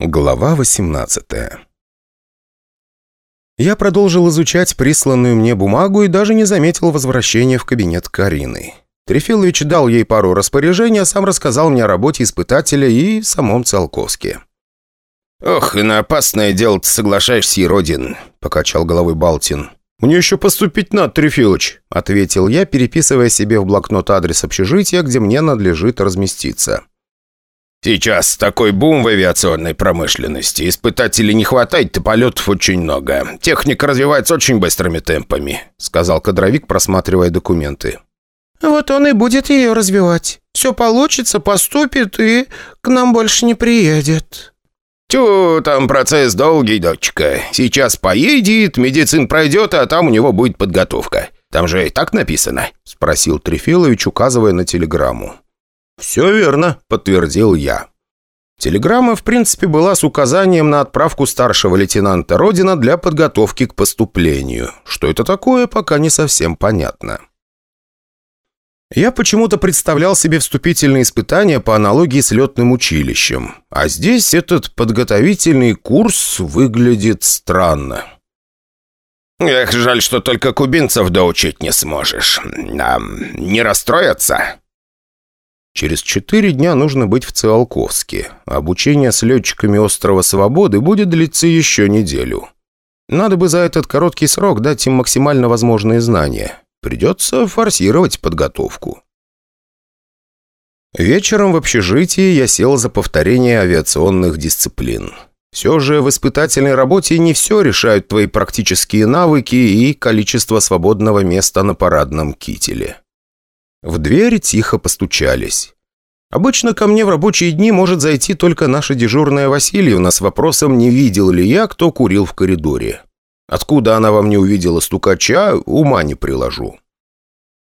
Глава 18 Я продолжил изучать присланную мне бумагу и даже не заметил возвращения в кабинет Карины. Трефилович дал ей пару распоряжений, а сам рассказал мне о работе испытателя и самом Циолковске. «Ох, и на опасное дело ты соглашаешься, Еродин», — покачал головой Балтин. «Мне еще поступить надо, Трефилыч», — ответил я, переписывая себе в блокнот адрес общежития, где мне надлежит разместиться. «Сейчас такой бум в авиационной промышленности. Испытателей не хватает, и полетов очень много. Техника развивается очень быстрыми темпами», — сказал кадровик, просматривая документы. «Вот он и будет ее развивать. Все получится, поступит и к нам больше не приедет». «Тю, там процесс долгий, дочка. Сейчас поедет, медицин пройдет, а там у него будет подготовка. Там же и так написано?» — спросил Трефилович, указывая на телеграмму. «Все верно», — подтвердил я. Телеграмма, в принципе, была с указанием на отправку старшего лейтенанта Родина для подготовки к поступлению. Что это такое, пока не совсем понятно. Я почему-то представлял себе вступительные испытания по аналогии с летным училищем. А здесь этот подготовительный курс выглядит странно. «Эх, жаль, что только кубинцев доучить не сможешь. А, не расстроятся?» Через четыре дня нужно быть в Циолковске. Обучение с летчиками острова Свободы будет длиться еще неделю. Надо бы за этот короткий срок дать им максимально возможные знания. Придется форсировать подготовку. Вечером в общежитии я сел за повторение авиационных дисциплин. Все же в испытательной работе не все решают твои практические навыки и количество свободного места на парадном кителе. В дверь тихо постучались. Обычно ко мне в рабочие дни может зайти только наша дежурная Васильевна с вопросом, не видел ли я, кто курил в коридоре. Откуда она во мне увидела стукача, ума не приложу.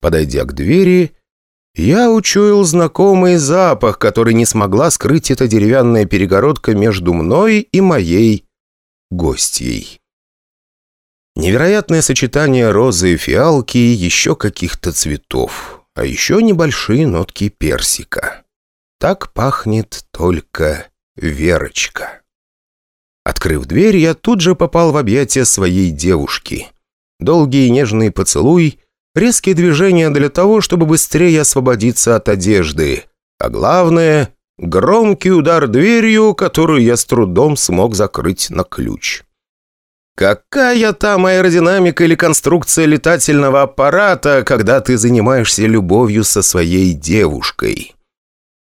Подойдя к двери, я учуял знакомый запах, который не смогла скрыть эта деревянная перегородка между мной и моей гостьей. Невероятное сочетание розы и фиалки и еще каких-то цветов а еще небольшие нотки персика. Так пахнет только Верочка. Открыв дверь, я тут же попал в объятия своей девушки. Долгий нежный поцелуй, резкие движения для того, чтобы быстрее освободиться от одежды. А главное, громкий удар дверью, которую я с трудом смог закрыть на ключ. Какая там аэродинамика или конструкция летательного аппарата, когда ты занимаешься любовью со своей девушкой?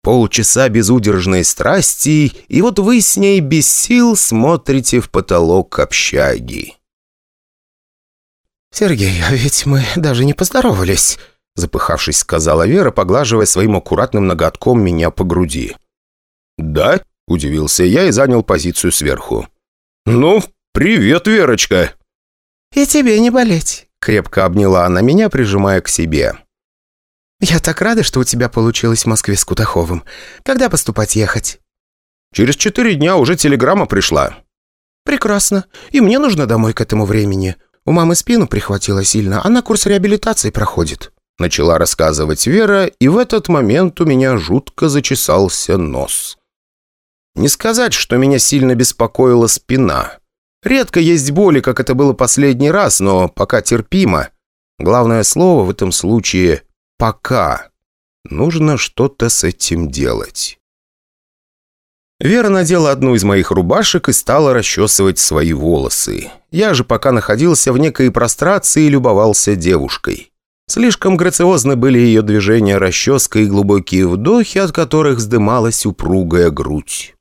Полчаса безудержной страсти, и вот вы с ней без сил смотрите в потолок общаги. «Сергей, а ведь мы даже не поздоровались», запыхавшись, сказала Вера, поглаживая своим аккуратным ноготком меня по груди. «Да?» – удивился я и занял позицию сверху. «Ну, «Привет, Верочка!» «И тебе не болеть!» Крепко обняла она меня, прижимая к себе. «Я так рада, что у тебя получилось в Москве с Кутаховым. Когда поступать ехать?» «Через четыре дня уже телеграмма пришла». «Прекрасно. И мне нужно домой к этому времени. У мамы спину прихватило сильно, она курс реабилитации проходит». Начала рассказывать Вера, и в этот момент у меня жутко зачесался нос. Не сказать, что меня сильно беспокоила спина. Редко есть боли, как это было последний раз, но пока терпимо. Главное слово в этом случае «пока». Нужно что-то с этим делать. Вера надела одну из моих рубашек и стала расчесывать свои волосы. Я же пока находился в некой прострации и любовался девушкой. Слишком грациозны были ее движения расческа и глубокие вдохи, от которых вздымалась упругая грудь.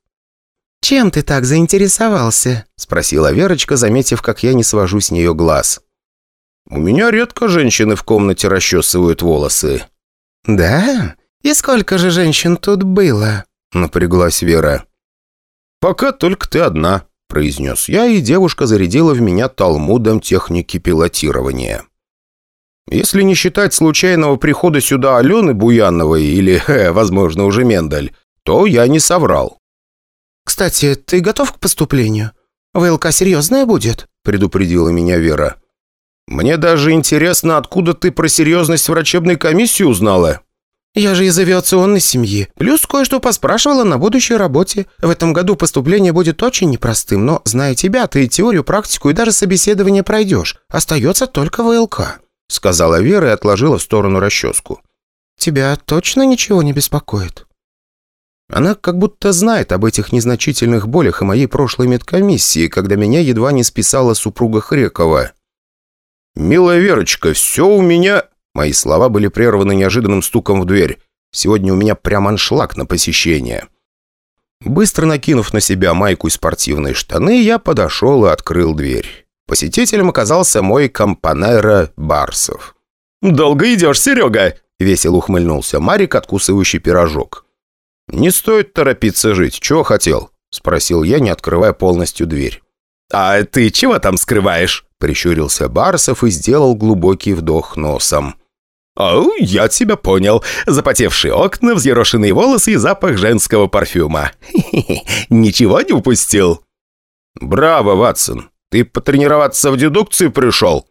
«Чем ты так заинтересовался?» – спросила Верочка, заметив, как я не свожу с нее глаз. «У меня редко женщины в комнате расчесывают волосы». «Да? И сколько же женщин тут было?» – напряглась Вера. «Пока только ты одна», – произнес я, и девушка зарядила в меня талмудом техники пилотирования. «Если не считать случайного прихода сюда Алены Буяновой или, э, возможно, уже Мендель, то я не соврал». «Кстати, ты готов к поступлению? ВЛК серьезная будет?» – предупредила меня Вера. «Мне даже интересно, откуда ты про серьезность врачебной комиссии узнала?» «Я же из авиационной семьи. Плюс кое-что поспрашивала на будущей работе. В этом году поступление будет очень непростым, но, зная тебя, ты теорию, практику и даже собеседование пройдешь. Остается только ВЛК», — сказала Вера и отложила в сторону расческу. «Тебя точно ничего не беспокоит?» Она как будто знает об этих незначительных болях и моей прошлой медкомиссии, когда меня едва не списала супруга Хрекова. «Милая Верочка, все у меня...» Мои слова были прерваны неожиданным стуком в дверь. Сегодня у меня прям аншлаг на посещение. Быстро накинув на себя майку и спортивные штаны, я подошел и открыл дверь. Посетителем оказался мой компанера Барсов. «Долго идешь, Серега?» — весело ухмыльнулся Марик, откусывающий пирожок. «Не стоит торопиться жить. Чего хотел?» — спросил я, не открывая полностью дверь. «А ты чего там скрываешь?» — прищурился Барсов и сделал глубокий вдох носом. «О, я тебя понял. Запотевшие окна, взъерошенные волосы и запах женского парфюма. Ничего не упустил?» «Браво, Ватсон. Ты потренироваться в дедукции пришел?»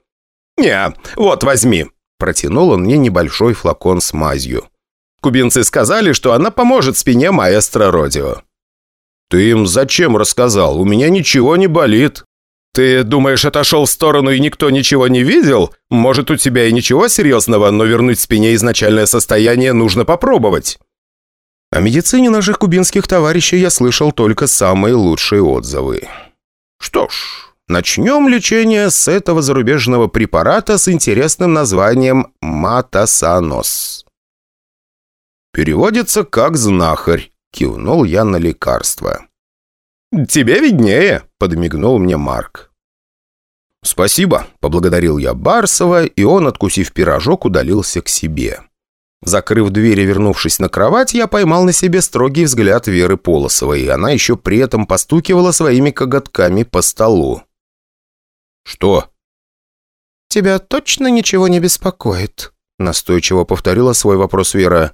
«Не, вот возьми». Протянул он мне небольшой флакон с мазью. Кубинцы сказали, что она поможет спине маэстро Родио. «Ты им зачем рассказал? У меня ничего не болит». «Ты думаешь, отошел в сторону и никто ничего не видел? Может, у тебя и ничего серьезного, но вернуть спине изначальное состояние нужно попробовать». О медицине наших кубинских товарищей я слышал только самые лучшие отзывы. Что ж, начнем лечение с этого зарубежного препарата с интересным названием «Матасанос». Переводится как «знахарь», кивнул я на лекарство. «Тебе виднее», — подмигнул мне Марк. «Спасибо», — поблагодарил я Барсова, и он, откусив пирожок, удалился к себе. Закрыв дверь и вернувшись на кровать, я поймал на себе строгий взгляд Веры Полосовой, и она еще при этом постукивала своими коготками по столу. «Что?» «Тебя точно ничего не беспокоит?» Настойчиво повторила свой вопрос Вера.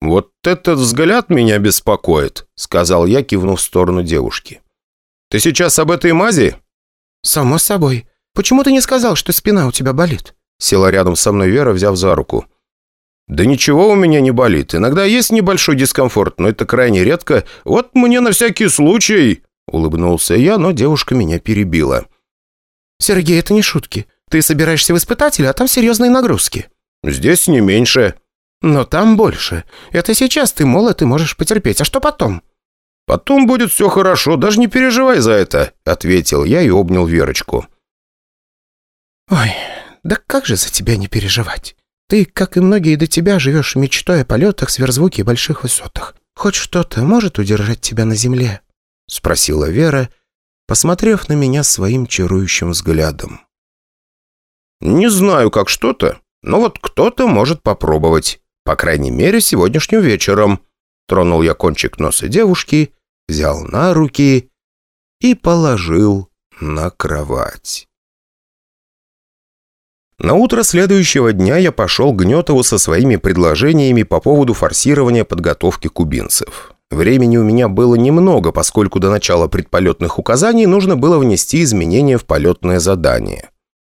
«Вот этот взгляд меня беспокоит», — сказал я, кивнув в сторону девушки. «Ты сейчас об этой мази?» «Само собой. Почему ты не сказал, что спина у тебя болит?» Села рядом со мной Вера, взяв за руку. «Да ничего у меня не болит. Иногда есть небольшой дискомфорт, но это крайне редко. Вот мне на всякий случай...» Улыбнулся я, но девушка меня перебила. «Сергей, это не шутки. Ты собираешься в испытатели, а там серьезные нагрузки». «Здесь не меньше». «Но там больше. Это сейчас ты молод и можешь потерпеть. А что потом?» «Потом будет все хорошо, даже не переживай за это», — ответил я и обнял Верочку. «Ой, да как же за тебя не переживать? Ты, как и многие до тебя, живешь мечтой о полетах, сверхзвуке и больших высотах. Хоть что-то может удержать тебя на земле?» — спросила Вера, посмотрев на меня своим чарующим взглядом. «Не знаю, как что-то, но вот кто-то может попробовать. По крайней мере, сегодняшним вечером». Тронул я кончик носа девушки, взял на руки и положил на кровать. На утро следующего дня я пошел к Гнетову со своими предложениями по поводу форсирования подготовки кубинцев. Времени у меня было немного, поскольку до начала предполетных указаний нужно было внести изменения в полетное задание.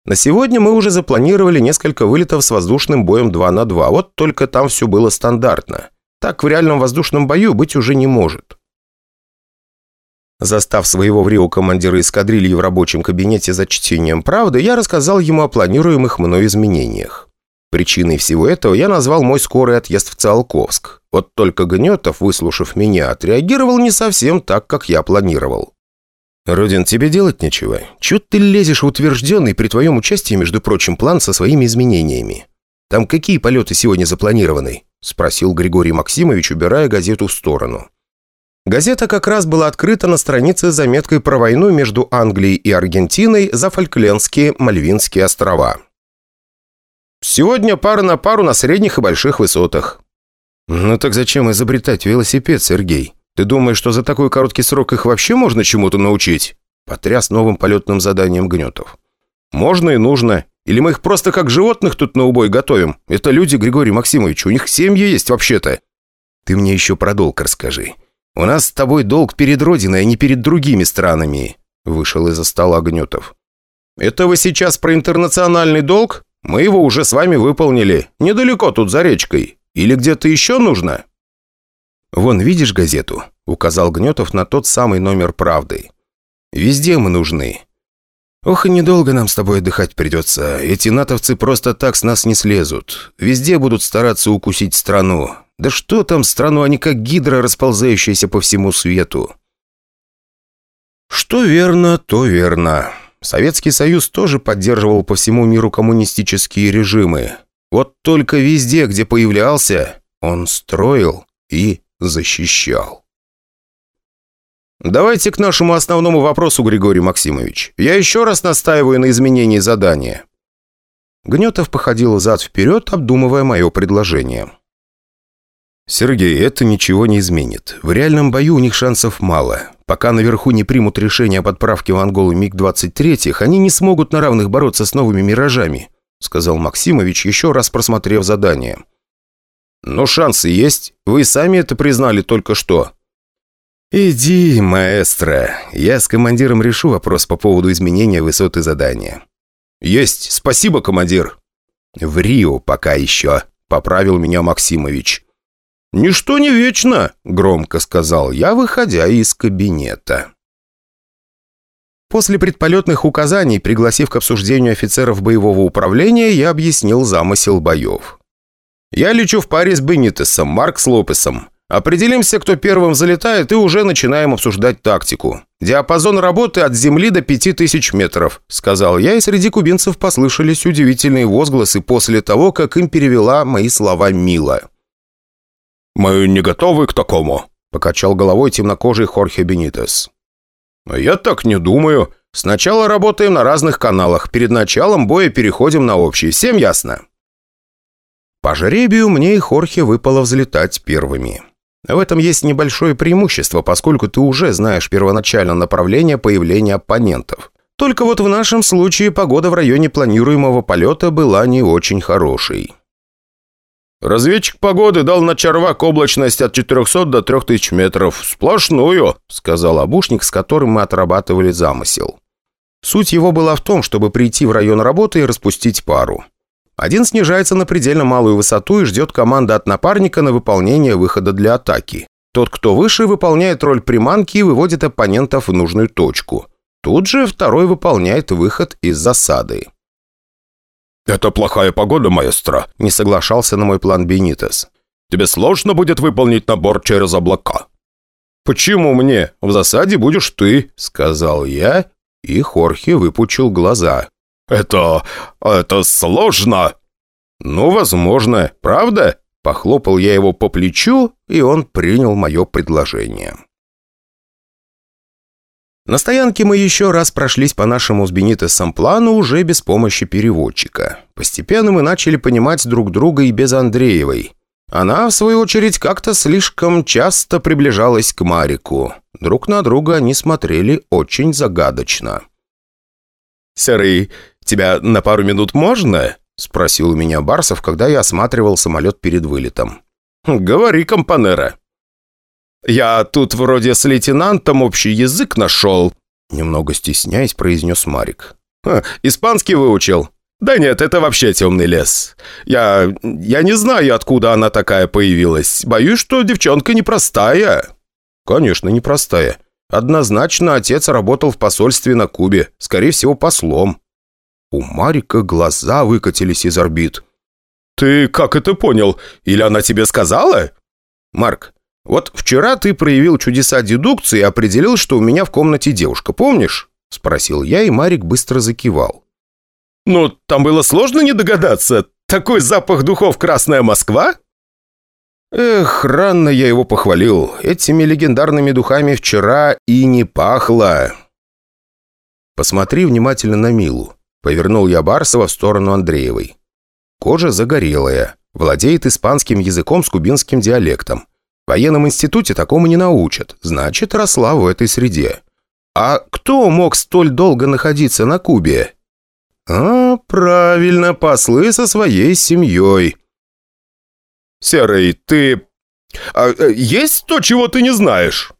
На сегодня мы уже запланировали несколько вылетов с воздушным боем 2 на 2, вот только там все было стандартно. Так в реальном воздушном бою быть уже не может. Застав своего в Рио командира эскадрильи в рабочем кабинете за чтением правды, я рассказал ему о планируемых мной изменениях. Причиной всего этого я назвал мой скорый отъезд в Циолковск. Вот только Гнетов, выслушав меня, отреагировал не совсем так, как я планировал. «Родин, тебе делать нечего. Чего ты лезешь в утвержденный при твоем участии, между прочим, план со своими изменениями? Там какие полеты сегодня запланированы?» – спросил Григорий Максимович, убирая газету в сторону. Газета как раз была открыта на странице с заметкой про войну между Англией и Аргентиной за Фольклендские Мальвинские острова. «Сегодня пара на пару на средних и больших высотах». «Ну так зачем изобретать велосипед, Сергей?» Ты думаешь, что за такой короткий срок их вообще можно чему-то научить?» Потряс новым полетным заданием Гнетов. «Можно и нужно. Или мы их просто как животных тут на убой готовим? Это люди, Григорий Максимович, у них семьи есть вообще-то». «Ты мне еще про долг расскажи. У нас с тобой долг перед Родиной, а не перед другими странами», вышел из-за стола Гнетов. «Это вы сейчас про интернациональный долг? Мы его уже с вами выполнили. Недалеко тут за речкой. Или где-то еще нужно?» «Вон, видишь газету?» — указал Гнетов на тот самый номер «Правды». «Везде мы нужны. Ох, и недолго нам с тобой отдыхать придется. Эти натовцы просто так с нас не слезут. Везде будут стараться укусить страну. Да что там страну, они как гидра, расползающаяся по всему свету». Что верно, то верно. Советский Союз тоже поддерживал по всему миру коммунистические режимы. Вот только везде, где появлялся, он строил и защищал. Давайте к нашему основному вопросу, Григорий Максимович. Я еще раз настаиваю на изменении задания. Гнетов походил зад-вперед, обдумывая мое предложение. «Сергей, это ничего не изменит. В реальном бою у них шансов мало. Пока наверху не примут решение об отправке в Анголу МиГ-23, они не смогут на равных бороться с новыми «Миражами», сказал Максимович, еще раз просмотрев задание. «Но шансы есть. Вы сами это признали только что». «Иди, маэстро. Я с командиром решу вопрос по поводу изменения высоты задания». «Есть. Спасибо, командир». «В Рио пока еще», — поправил меня Максимович. «Ничто не вечно», — громко сказал я, выходя из кабинета. После предполетных указаний, пригласив к обсуждению офицеров боевого управления, я объяснил замысел боев. «Я лечу в паре с Бенитесом, Марк с Лопесом. Определимся, кто первым залетает, и уже начинаем обсуждать тактику. Диапазон работы от земли до 5000 метров», — сказал я, и среди кубинцев послышались удивительные возгласы после того, как им перевела мои слова Мила. «Мы не готовы к такому», — покачал головой темнокожий Хорхе Бенитес. «Я так не думаю. Сначала работаем на разных каналах. Перед началом боя переходим на общий. Всем ясно?» По жребию мне и Хорхе выпало взлетать первыми. В этом есть небольшое преимущество, поскольку ты уже знаешь первоначально направление появления оппонентов. Только вот в нашем случае погода в районе планируемого полета была не очень хорошей. «Разведчик погоды дал на Чарвак облачность от 400 до 3000 метров. Сплошную», — сказал обушник, с которым мы отрабатывали замысел. Суть его была в том, чтобы прийти в район работы и распустить пару. Один снижается на предельно малую высоту и ждет команды от напарника на выполнение выхода для атаки. Тот, кто выше, выполняет роль приманки и выводит оппонентов в нужную точку. Тут же второй выполняет выход из засады. «Это плохая погода, маэстро», — не соглашался на мой план Бенитес. «Тебе сложно будет выполнить набор через облака». «Почему мне? В засаде будешь ты», — сказал я, и Хорхе выпучил глаза. «Это... это сложно!» «Ну, возможно. Правда?» Похлопал я его по плечу, и он принял мое предложение. На стоянке мы еще раз прошлись по нашему с Бенитесом плану уже без помощи переводчика. Постепенно мы начали понимать друг друга и без Андреевой. Она, в свою очередь, как-то слишком часто приближалась к Марику. Друг на друга они смотрели очень загадочно. «Серый, тебя на пару минут можно?» — спросил у меня Барсов, когда я осматривал самолет перед вылетом. «Говори, компанера». «Я тут вроде с лейтенантом общий язык нашел», — немного стесняясь, произнес Марик. «Испанский выучил?» «Да нет, это вообще темный лес. Я... я не знаю, откуда она такая появилась. Боюсь, что девчонка непростая». «Конечно, непростая. Однозначно отец работал в посольстве на Кубе, скорее всего, послом». У Марика глаза выкатились из орбит. «Ты как это понял? Или она тебе сказала?» «Марк, вот вчера ты проявил чудеса дедукции и определил, что у меня в комнате девушка, помнишь?» Спросил я, и Марик быстро закивал. «Ну, там было сложно не догадаться. Такой запах духов «Красная Москва»?» Эх, рано я его похвалил. Этими легендарными духами вчера и не пахло. Посмотри внимательно на Милу. Повернул я Барсова в сторону Андреевой. Кожа загорелая. Владеет испанским языком с кубинским диалектом. В военном институте такому не научат, значит, росла в этой среде. А кто мог столь долго находиться на Кубе? А, правильно, послы со своей семьей. «Серый, ты... А, э, есть то, чего ты не знаешь?»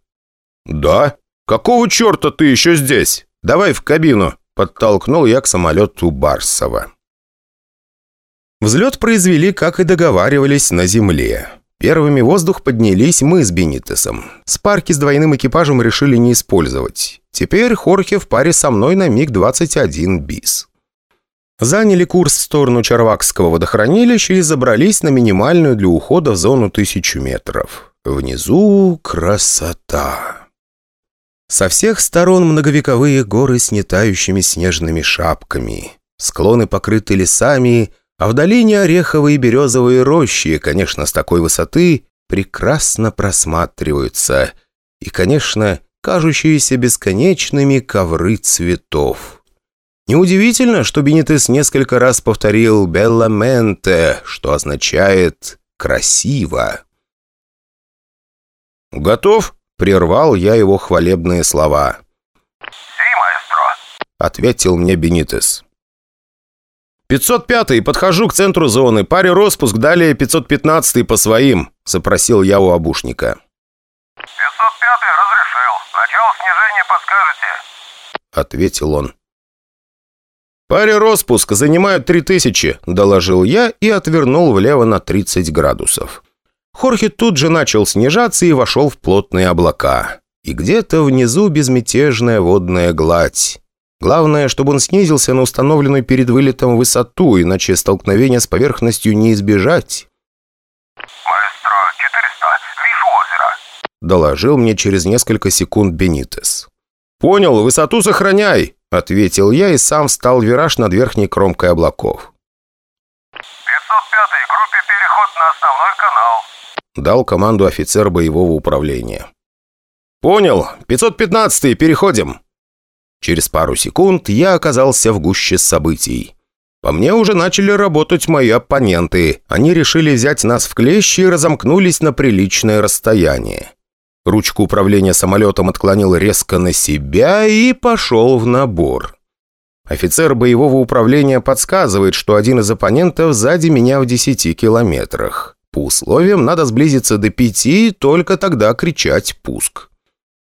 «Да. Какого черта ты еще здесь? Давай в кабину», — подтолкнул я к самолету Барсова. Взлет произвели, как и договаривались, на земле. Первыми воздух поднялись мы с Бенитесом. Спарки с двойным экипажем решили не использовать. Теперь Хорхе в паре со мной на МиГ-21 БИС. Заняли курс в сторону Чарвакского водохранилища и забрались на минимальную для ухода в зону тысячу метров. Внизу красота. Со всех сторон многовековые горы с нетающими снежными шапками. Склоны покрыты лесами, а в долине ореховые и березовые рощи, конечно, с такой высоты, прекрасно просматриваются. И, конечно, кажущиеся бесконечными ковры цветов. Неудивительно, что Бенитес несколько раз повторил «белламенте», что означает «красиво». «Готов?» — прервал я его хвалебные слова. «Си, маэстро», — ответил мне Бенитес. «505-й, подхожу к центру зоны. Паре распуск, далее 515-й по своим», — запросил я у обушника. 505-й разрешил. Начало снижения подскажете?» — ответил он. «Паре распуск занимают 3000», — доложил я и отвернул влево на 30 градусов. Хорхе тут же начал снижаться и вошел в плотные облака. И где-то внизу безмятежная водная гладь. Главное, чтобы он снизился на установленную перед вылетом высоту, иначе столкновения с поверхностью не избежать. «Маэстро, 400. Вижу озеро». — доложил мне через несколько секунд Бенитес. «Понял, высоту сохраняй», — ответил я и сам встал в вираж над верхней кромкой облаков. 505-й, группе переход на основной канал». Дал команду офицер боевого управления. «Понял, 515-й, переходим». Через пару секунд я оказался в гуще событий. По мне уже начали работать мои оппоненты. Они решили взять нас в клещи и разомкнулись на приличное расстояние. Ручку управления самолетом отклонил резко на себя и пошел в набор. Офицер боевого управления подсказывает, что один из оппонентов сзади меня в 10 километрах. По условиям надо сблизиться до пяти, только тогда кричать «пуск».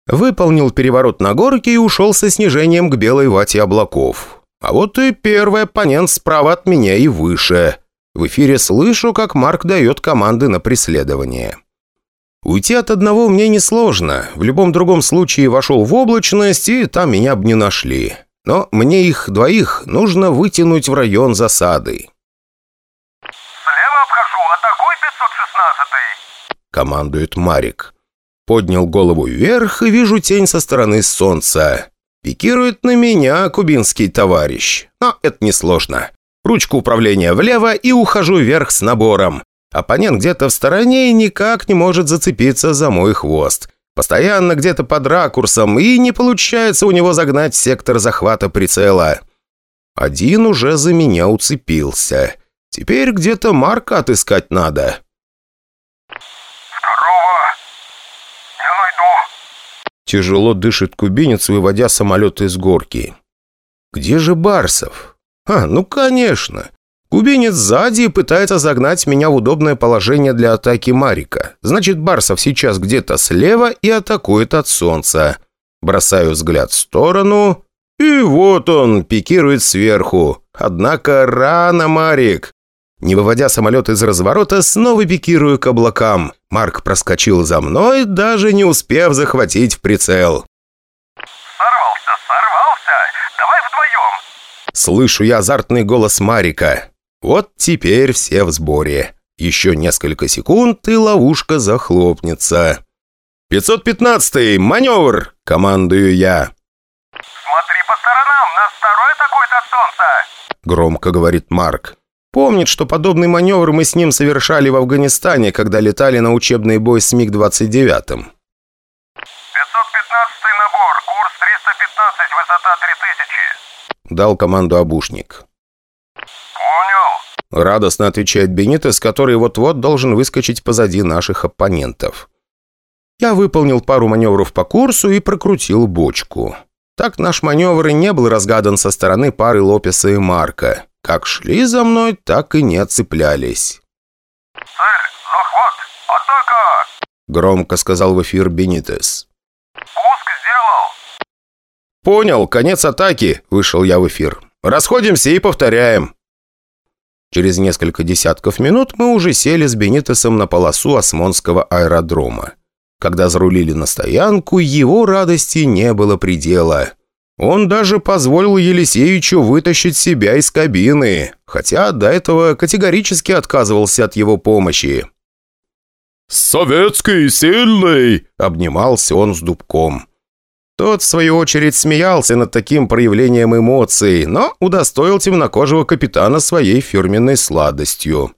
Выполнил переворот на горке и ушел со снижением к белой вате облаков. А вот и первый оппонент справа от меня и выше. В эфире слышу, как Марк дает команды на преследование. Уйти от одного мне несложно. В любом другом случае вошел в облачность, и там меня бы не нашли. Но мне их двоих нужно вытянуть в район засады. Командует Марик. Поднял голову вверх и вижу тень со стороны солнца. Пикирует на меня кубинский товарищ. Но это несложно. Ручку управления влево и ухожу вверх с набором. Оппонент где-то в стороне и никак не может зацепиться за мой хвост. Постоянно где-то под ракурсом, и не получается у него загнать сектор захвата прицела. Один уже за меня уцепился. Теперь где-то Марка отыскать надо. Тяжело дышит кубинец, выводя самолет из горки. «Где же Барсов?» «А, ну конечно. Кубинец сзади и пытается загнать меня в удобное положение для атаки Марика. Значит, Барсов сейчас где-то слева и атакует от солнца. Бросаю взгляд в сторону, и вот он пикирует сверху. Однако рано, Марик. Не выводя самолет из разворота, снова пикирую к облакам. Марк проскочил за мной, даже не успев захватить в прицел. «Сорвался, сорвался. Давай вдвоем». Слышу я азартный голос Марика. Вот теперь все в сборе. Еще несколько секунд, и ловушка захлопнется. «515-й, маневр!» – командую я. «Смотри по сторонам, нас второй атакует от солнца». Громко говорит Марк. Помнит, что подобный маневр мы с ним совершали в Афганистане, когда летали на учебный бой с МиГ-29. 515 набор, курс 315, высота 3000. Дал команду обушник. Понял. Радостно отвечает Бенитес, который вот-вот должен выскочить позади наших оппонентов. Я выполнил пару маневров по курсу и прокрутил бочку. Так наш маневр и не был разгадан со стороны пары Лопеса и Марка. Как шли за мной, так и не отцеплялись. Цель, захват, атака. Громко сказал в эфир Бенитес. Пуск сделал. «Понял, конец атаки», — вышел я в эфир. «Расходимся и повторяем». Через несколько десятков минут мы уже сели с Бенитесом на полосу Осмонского аэродрома. Когда зарулили на стоянку, его радости не было предела. Он даже позволил Елисеевичу вытащить себя из кабины, хотя до этого категорически отказывался от его помощи. «Советский, сильный!» – обнимался он с дубком. Тот, в свою очередь, смеялся над таким проявлением эмоций, но удостоил темнокожего капитана своей фирменной сладостью.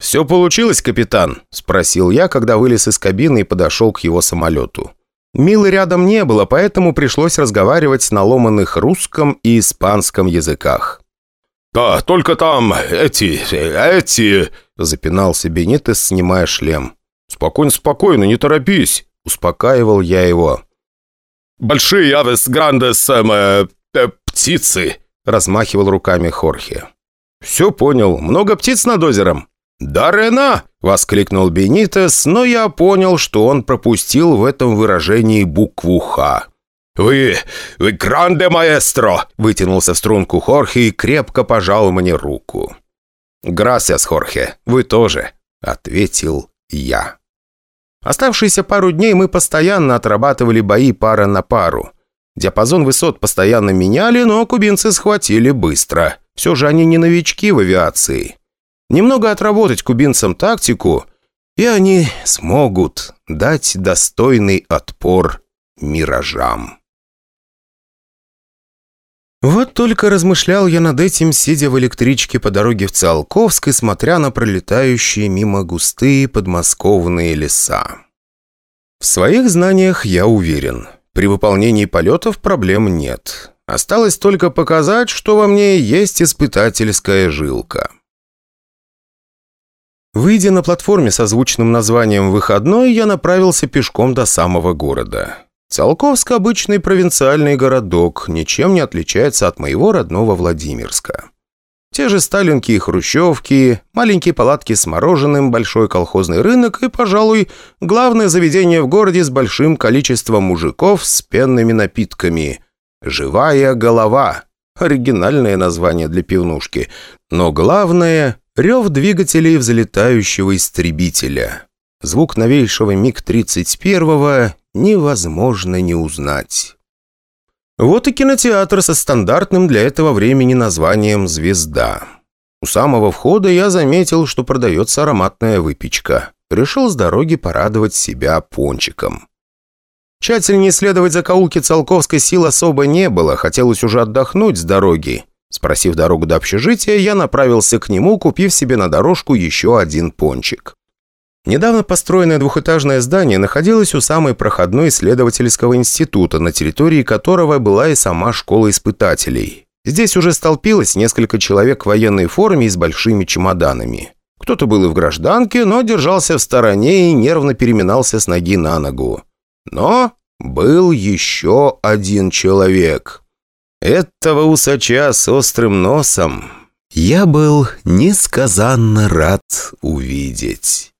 «Все получилось, капитан?» – спросил я, когда вылез из кабины и подошел к его самолету. Милы рядом не было, поэтому пришлось разговаривать на ломаных русском и испанском языках. «Да, только там эти... эти...» – запинался Бенитес, снимая шлем. «Спокойно, спокойно, не торопись», – успокаивал я его. «Большие авес грандес... Эм, э, э, птицы!» – размахивал руками Хорхе. «Все понял. Много птиц над озером?» «Да, Рена!» – воскликнул Бенитес, но я понял, что он пропустил в этом выражении букву «Х». «Вы... вы гранде маэстро!» – вытянулся в струнку Хорхе и крепко пожал мне руку. «Грасиас, Хорхе, вы тоже», – ответил я. Оставшиеся пару дней мы постоянно отрабатывали бои пара на пару. Диапазон высот постоянно меняли, но кубинцы схватили быстро. Все же они не новички в авиации. Немного отработать кубинцам тактику, и они смогут дать достойный отпор миражам. Вот только размышлял я над этим, сидя в электричке по дороге в Циолковск и смотря на пролетающие мимо густые подмосковные леса. В своих знаниях я уверен. При выполнении полетов проблем нет. Осталось только показать, что во мне есть испытательская жилка. Выйдя на платформе со звучным названием «Выходной», я направился пешком до самого города. Циолковск – обычный провинциальный городок, ничем не отличается от моего родного Владимирска. Те же сталинки и хрущевки, маленькие палатки с мороженым, большой колхозный рынок и, пожалуй, главное заведение в городе с большим количеством мужиков с пенными напитками. «Живая голова» – оригинальное название для пивнушки. Но главное – рев двигателей взлетающего истребителя. Звук новейшего МиГ-31 невозможно не узнать. Вот и кинотеатр со стандартным для этого времени названием «Звезда». У самого входа я заметил, что продается ароматная выпечка. Решил с дороги порадовать себя пончиком. Тщательнее исследовать закоулки Циолковской сил особо не было, хотелось уже отдохнуть с дороги. Спросив дорогу до общежития, я направился к нему, купив себе на дорожку еще один пончик. Недавно построенное двухэтажное здание находилось у самой проходной исследовательского института, на территории которого была и сама школа испытателей. Здесь уже столпилось несколько человек в военной форме и с большими чемоданами. Кто-то был и в гражданке, но держался в стороне и нервно переминался с ноги на ногу. Но был еще один человек. Этого усача с острым носом я был несказанно рад увидеть.